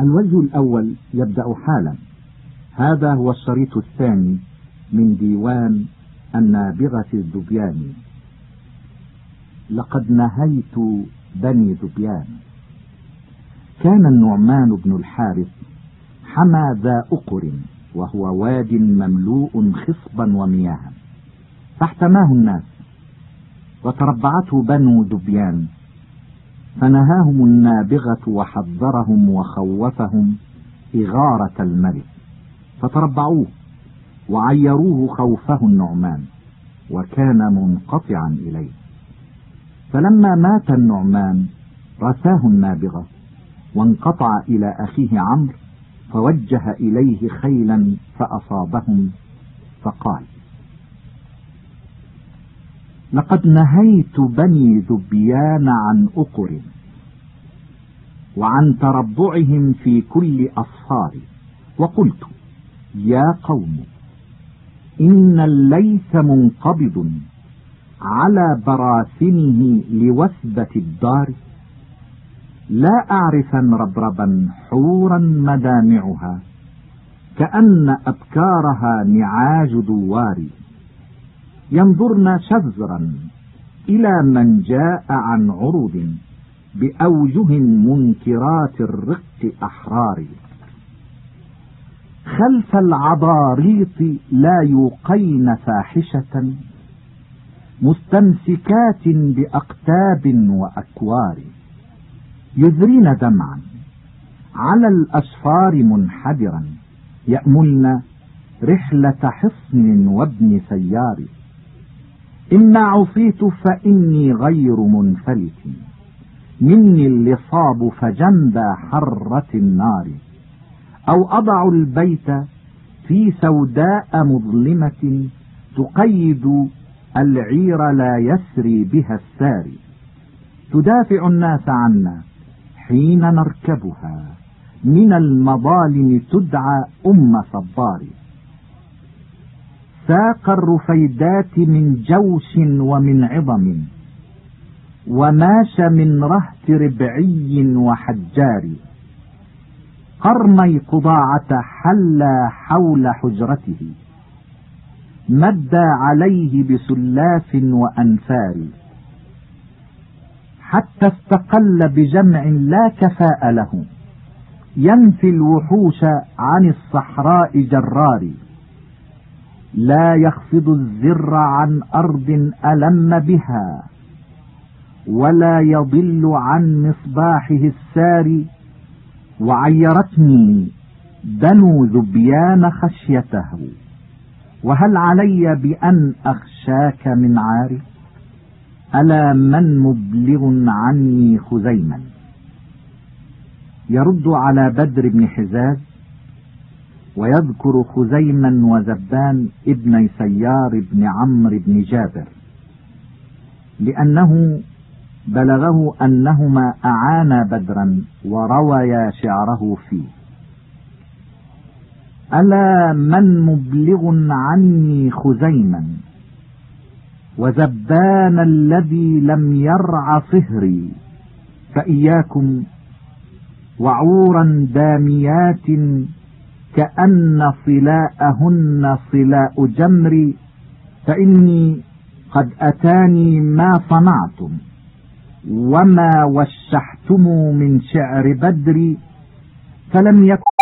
الوجه الأول يبدأ حالا. هذا هو الشريط الثاني من ديوان النابغة الذبيان لقد نهيت بني ذبيان كان النعمان بن الحارث حمى ذا أقر وهو واد مملوء خصبا ومياها. فاحتماه الناس وتربعته بنو ذبيان فنهاهم النابغة وحذرهم وخوفهم إغارة الملك. فتربعوه وعيروه خوفه النعمان وكان منقطعا إليه. فلما مات النعمان رثاه النابغة وانقطع إلى أخيه عمرو فوجه إليه خيلا فأصابهم فقال لقد نهيت بني ذبيان عن أقر وعن تربعهم في كل أصفار وقلت يا قوم إن الليث منقبض على براثنه لوثبة الدار لا أعرفا ربربا حورا مدامعها كأن أبكارها نعاج دوار. ينظرن شذرا إلى من جاء عن عرض بأوجه منكرات الرق أحرار. خلف العضاريط لا يوقين فاحشة مستمسكات بأقتاب وأكوار. يذرين دمعا على الأشفار منحدرا يأملن رحلة حصن وابن سيار. إما عصيت فإني غير منفلت. مني اللصاب فجنب حرة النار. أو أضع البيت في سوداء مظلمة تقيد العير لا يسري بها الساري تدافع الناس عنا حين نركبها. من المظالم تدعى أم صبار. ساق الرفيدات من جوش ومن عظم وماش من رهت ربعي وحجار. قرني قضاعة حلى حول حجرته مد عليه بسلاف وأنفار. حتى استقل بجمع لا كفاء له ينفي الوحوش عن الصحراء جرار. لا يخفض الزر عن أرض ألم بها ولا يضل عن مصباحه الساري وعيرتني بنو ذبيان خشيته. وهل علي بأن أخشاك من عارف ألا من مبلغ عني خزيما؟ يرد على بدر بن حزاز ويذكر خزيما وزبان ابن سيار بن عمرو بن جابر لأنه بلغه أنهما أعانا بدرا ورويا شعره فيه. ألا من مبلغ عني خزيما وزبان الذي لم يرع صهري فإياكم وعورا داميات كأن صلاءهن صلاء جمري فإني قد أتاني ما صنعتم وما وشحتم من شعر بدري فلم يكن